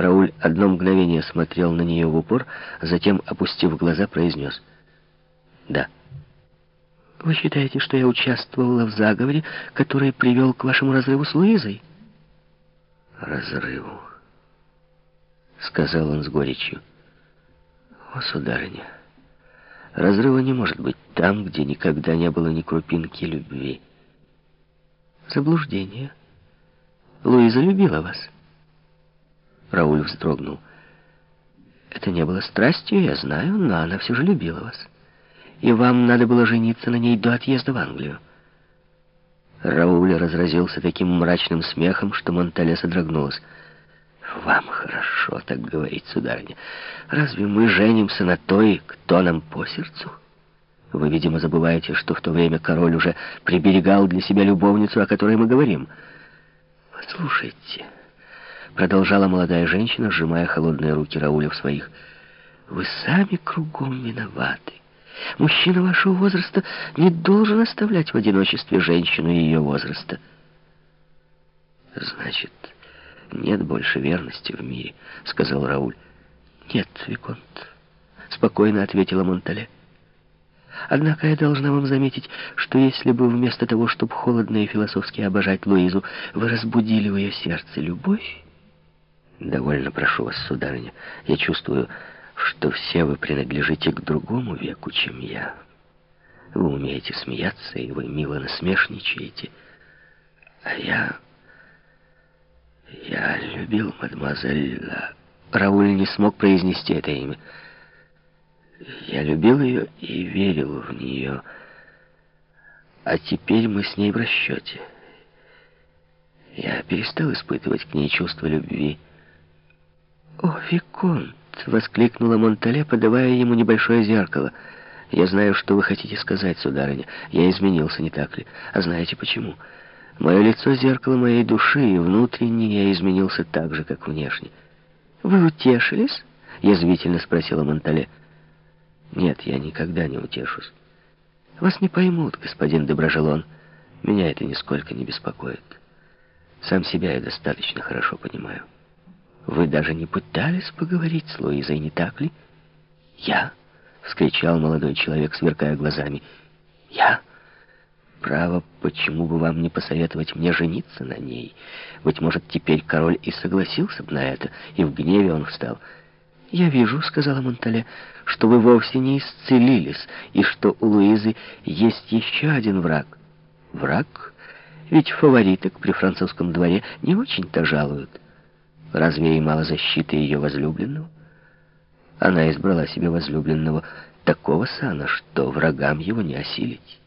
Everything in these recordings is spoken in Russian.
Рауль одно мгновение смотрел на нее в упор, затем, опустив глаза, произнес «Да». «Вы считаете, что я участвовала в заговоре, который привел к вашему разрыву с Луизой?» «Разрыву», — сказал он с горечью. «О, сударыня, разрыва не может быть там, где никогда не было ни крупинки любви». «Заблуждение. Луиза любила вас». Рауль вздрогнул. «Это не было страстью, я знаю, но она все же любила вас. И вам надо было жениться на ней до отъезда в Англию». Рауль разразился таким мрачным смехом, что Монтале содрогнулась. «Вам хорошо так говорить, сударыня. Разве мы женимся на той, кто нам по сердцу? Вы, видимо, забываете, что в то время король уже приберегал для себя любовницу, о которой мы говорим. Послушайте...» Продолжала молодая женщина, сжимая холодные руки Рауля в своих. «Вы сами кругом виноваты. Мужчина вашего возраста не должен оставлять в одиночестве женщину ее возраста». «Значит, нет больше верности в мире», — сказал Рауль. «Нет, Виконт», — спокойно ответила Монтале. Однако я должна вам заметить, что если бы вместо того, чтобы холодно и философски обожать Луизу, вы разбудили в ее сердце любовь, Довольно прошу вас, сударыня. Я чувствую, что все вы принадлежите к другому веку, чем я. Вы умеете смеяться, и вы мило насмешничаете. А я... Я любил мадемуазель... Рауль не смог произнести это имя. Я любил ее и верил в нее. А теперь мы с ней в расчете. Я перестал испытывать к ней чувство любви. «О, Виконт!» — воскликнула Монтале, подавая ему небольшое зеркало. «Я знаю, что вы хотите сказать, сударыня. Я изменился, не так ли? А знаете почему? Мое лицо — зеркало моей души, и внутренне я изменился так же, как внешне». «Вы утешились?» — язвительно спросила Монтале. «Нет, я никогда не утешусь». «Вас не поймут, господин Доброжелон. Меня это нисколько не беспокоит. Сам себя я достаточно хорошо понимаю». Вы даже не пытались поговорить с Луизой, не так ли? Я? Вскричал молодой человек, сверкая глазами. Я? Право, почему бы вам не посоветовать мне жениться на ней? Быть может, теперь король и согласился бы на это, и в гневе он встал. «Я вижу», — сказала Монтале, — «что вы вовсе не исцелились, и что у Луизы есть еще один враг». «Враг? Ведь фавориток при французском дворе не очень-то жалуют». Разве ей мало защиты ее возлюбленного? Она избрала себе возлюбленного такого сана, что врагам его не осилить.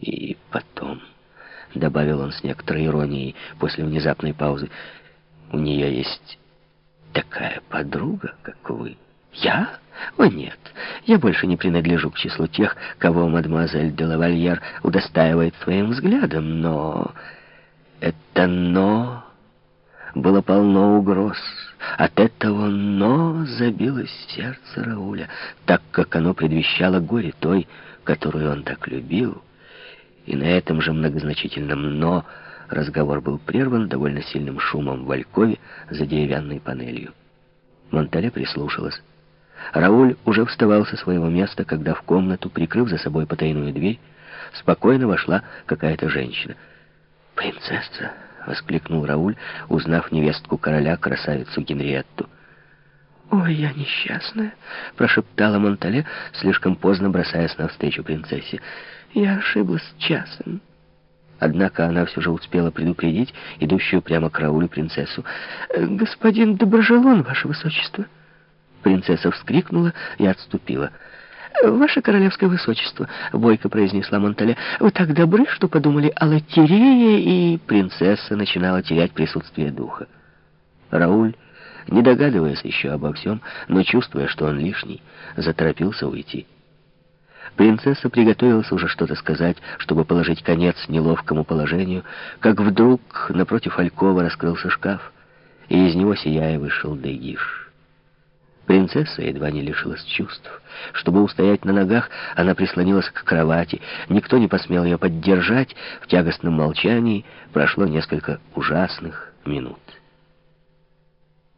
И потом, — добавил он с некоторой иронией после внезапной паузы, — у нее есть такая подруга, как вы. Я? О, нет, я больше не принадлежу к числу тех, кого мадемуазель де лавальер удостаивает своим взглядом, но... Это «но» было полно угроз. От этого «но» забилось сердце Рауля, так как оно предвещало горе той, которую он так любил. И на этом же многозначительном «но» разговор был прерван довольно сильным шумом в Алькове за деревянной панелью. Монтале прислушалась. Рауль уже вставал со своего места, когда в комнату, прикрыв за собой потайную дверь, спокойно вошла какая-то женщина. «Принцесса!» — воскликнул Рауль, узнав невестку короля, красавицу Генриетту. «Ой, я несчастная!» — прошептала Монтале, слишком поздно бросаясь навстречу принцессе. «Я ошиблась часом». Однако она все же успела предупредить идущую прямо к Раулю принцессу. «Господин Доброжелон, ваше высочество!» Принцесса вскрикнула и отступила. «Ваше королевское высочество», — бойко произнесла Монтале, — «вы так добры, что подумали о лотерее, и...» Принцесса начинала терять присутствие духа. Рауль, не догадываясь еще обо всем, но чувствуя, что он лишний, заторопился уйти. Принцесса приготовилась уже что-то сказать, чтобы положить конец неловкому положению, как вдруг напротив Алькова раскрылся шкаф, и из него, сияя, вышел Дегиш. Принцесса едва не лишилась чувств. Чтобы устоять на ногах, она прислонилась к кровати. Никто не посмел ее поддержать. В тягостном молчании прошло несколько ужасных минут.